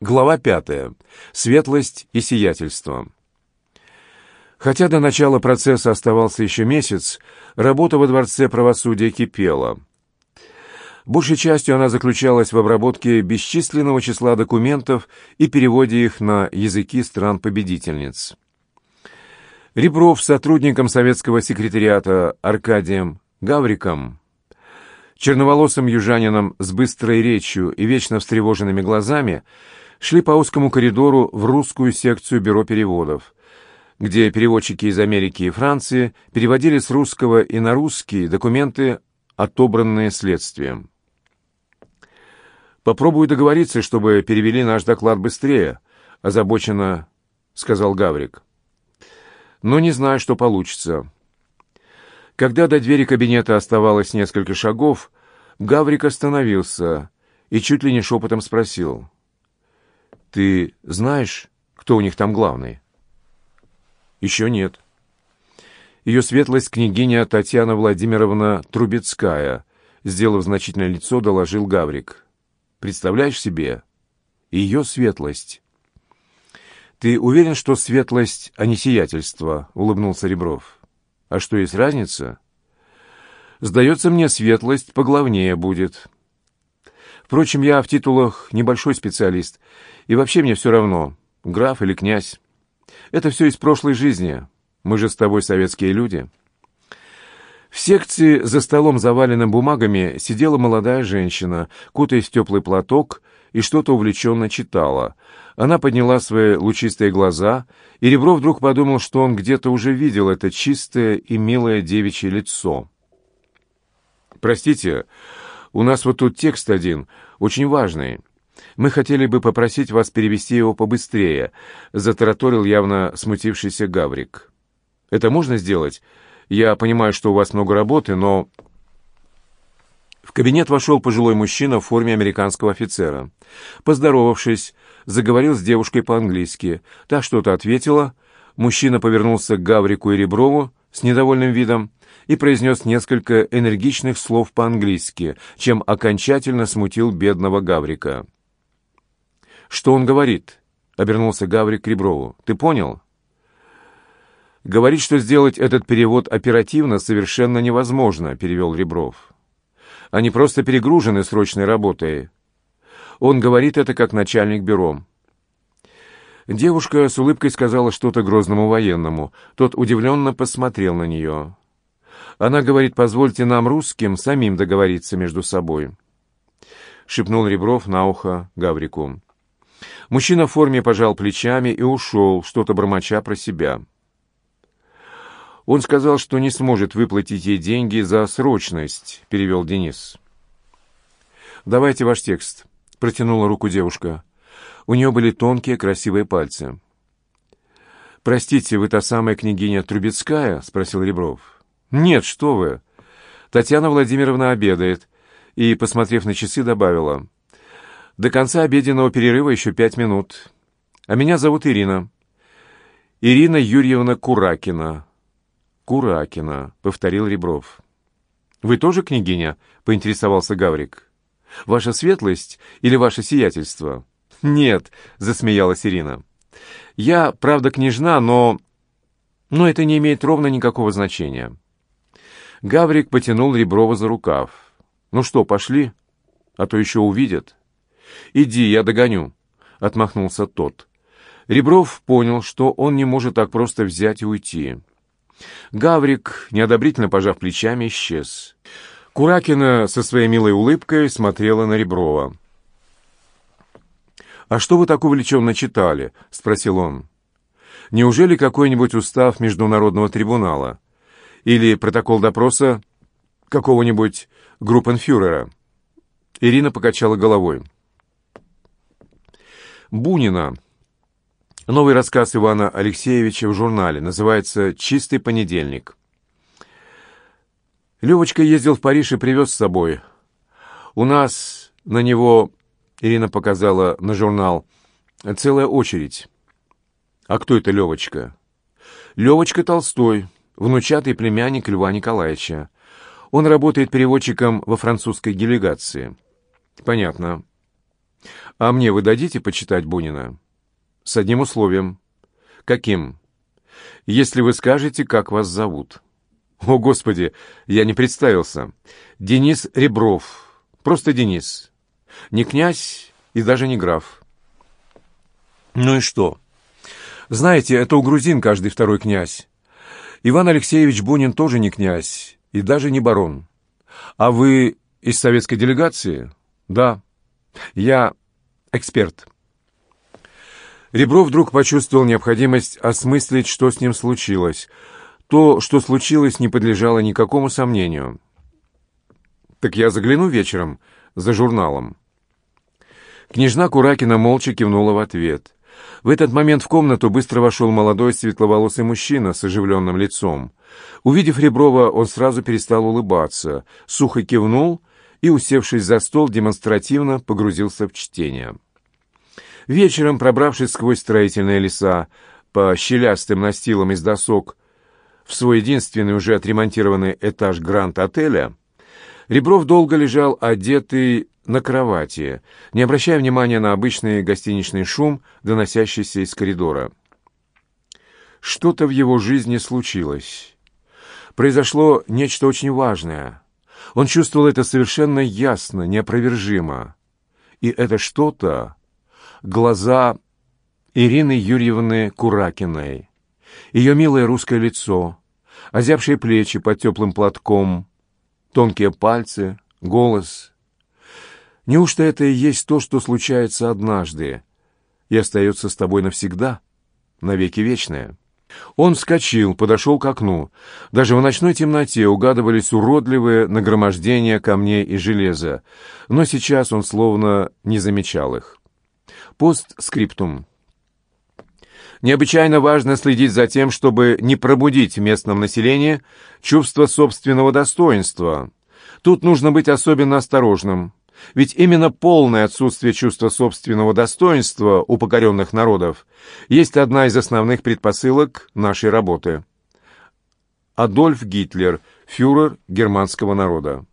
Глава 5. Светлость и сиятельство. Хотя до начала процесса оставался еще месяц, работа во Дворце правосудия кипела. Большей частью она заключалась в обработке бесчисленного числа документов и переводе их на языки стран-победительниц. Ребров сотрудником советского секретариата Аркадием Гавриком, черноволосым южанином с быстрой речью и вечно встревоженными глазами, шли по узкому коридору в русскую секцию бюро переводов, где переводчики из Америки и Франции переводили с русского и на русский документы, отобранные следствием. «Попробую договориться, чтобы перевели наш доклад быстрее», — озабоченно сказал Гаврик. «Но не знаю, что получится». Когда до двери кабинета оставалось несколько шагов, Гаврик остановился и чуть ли не шепотом спросил — ты знаешь, кто у них там главный? Еще нет. Ее светлость княгиня Татьяна Владимировна Трубецкая, сделав значительное лицо, доложил Гаврик. Представляешь себе? Ее светлость. Ты уверен, что светлость, а не сиятельство? Улыбнулся Ребров. А что, есть разница? Сдается мне, светлость поглавнее будет. Впрочем, я в титулах небольшой специалист — и вообще мне все равно, граф или князь. Это все из прошлой жизни. Мы же с тобой советские люди. В секции за столом, заваленным бумагами, сидела молодая женщина, кутаясь в теплый платок и что-то увлеченно читала. Она подняла свои лучистые глаза, и Ребро вдруг подумал, что он где-то уже видел это чистое и милое девичье лицо. «Простите, у нас вот тут текст один, очень важный». Мы хотели бы попросить вас перевести его побыстрее», — затараторил явно смутившийся Гаврик. «Это можно сделать? Я понимаю, что у вас много работы, но...» В кабинет вошел пожилой мужчина в форме американского офицера. Поздоровавшись, заговорил с девушкой по-английски. Та что-то ответила. Мужчина повернулся к Гаврику и Реброву с недовольным видом и произнес несколько энергичных слов по-английски, чем окончательно смутил бедного Гаврика что он говорит?» — обернулся Гаврик к Реброву. «Ты понял?» «Говорит, что сделать этот перевод оперативно совершенно невозможно», — перевел Ребров. «Они просто перегружены срочной работой». Он говорит это как начальник бюро. Девушка с улыбкой сказала что-то грозному военному. Тот удивленно посмотрел на нее. Она говорит, позвольте нам, русским, самим договориться между собой. Шепнул Ребров на ухо Гаврику. Мужчина в форме пожал плечами и ушел, что-то бормоча про себя. «Он сказал, что не сможет выплатить ей деньги за срочность», — перевел Денис. «Давайте ваш текст», — протянула руку девушка. У нее были тонкие красивые пальцы. «Простите, вы та самая княгиня Трубецкая?» — спросил Ребров. «Нет, что вы!» Татьяна Владимировна обедает и, посмотрев на часы, добавила. До конца обеденного перерыва еще пять минут. А меня зовут Ирина. Ирина Юрьевна Куракина. Куракина, повторил Ребров. Вы тоже княгиня? поинтересовался Гаврик. Ваша светлость или ваше сиятельство? Нет, засмеялась Ирина. Я, правда, княжна, но... Но это не имеет ровно никакого значения. Гаврик потянул Реброва за рукав. «Ну что, пошли? А то еще увидят». «Иди, я догоню», — отмахнулся тот. Ребров понял, что он не может так просто взять и уйти. Гаврик, неодобрительно пожав плечами, исчез. Куракина со своей милой улыбкой смотрела на Реброва. «А что вы так увлеченно читали?» — спросил он. «Неужели какой-нибудь устав Международного трибунала? Или протокол допроса какого-нибудь группенфюрера?» Ирина покачала головой. Бунина. Новый рассказ Ивана Алексеевича в журнале. Называется «Чистый понедельник». Левочка ездил в Париж и привез с собой. У нас на него, Ирина показала на журнал, целая очередь. А кто это Левочка? Левочка Толстой, внучатый племянник Льва Николаевича. Он работает переводчиком во французской делегации. Понятно. «А мне вы дадите почитать Бунина?» «С одним условием». «Каким?» «Если вы скажете, как вас зовут». «О, Господи, я не представился. Денис Ребров. Просто Денис. Не князь и даже не граф». «Ну и что?» «Знаете, это у грузин каждый второй князь. Иван Алексеевич Бунин тоже не князь и даже не барон. А вы из советской делегации?» «Да». Я эксперт. Ребров вдруг почувствовал необходимость осмыслить, что с ним случилось. То, что случилось, не подлежало никакому сомнению. «Так я загляну вечером за журналом». Княжна Куракина молча кивнула в ответ. В этот момент в комнату быстро вошел молодой светловолосый мужчина с оживленным лицом. Увидев Реброва, он сразу перестал улыбаться, сухо кивнул и, усевшись за стол, демонстративно погрузился в чтение. Вечером, пробравшись сквозь строительные леса по щелястым настилам из досок в свой единственный уже отремонтированный этаж Гранд-отеля, Ребров долго лежал одетый на кровати, не обращая внимания на обычный гостиничный шум, доносящийся из коридора. Что-то в его жизни случилось. Произошло нечто очень важное. Он чувствовал это совершенно ясно, неопровержимо. И это что-то — глаза Ирины Юрьевны Куракиной, ее милое русское лицо, озябшие плечи под теплым платком, тонкие пальцы, голос. Неужто это и есть то, что случается однажды и остается с тобой навсегда, навеки вечное?» Он вскочил, подошел к окну. Даже в ночной темноте угадывались уродливые нагромождения камней и железа, но сейчас он словно не замечал их. Постскриптум. Необычайно важно следить за тем, чтобы не пробудить в местном населении чувство собственного достоинства. Тут нужно быть особенно осторожным. Ведь именно полное отсутствие чувства собственного достоинства у покоренных народов есть одна из основных предпосылок нашей работы. Адольф Гитлер, фюрер германского народа.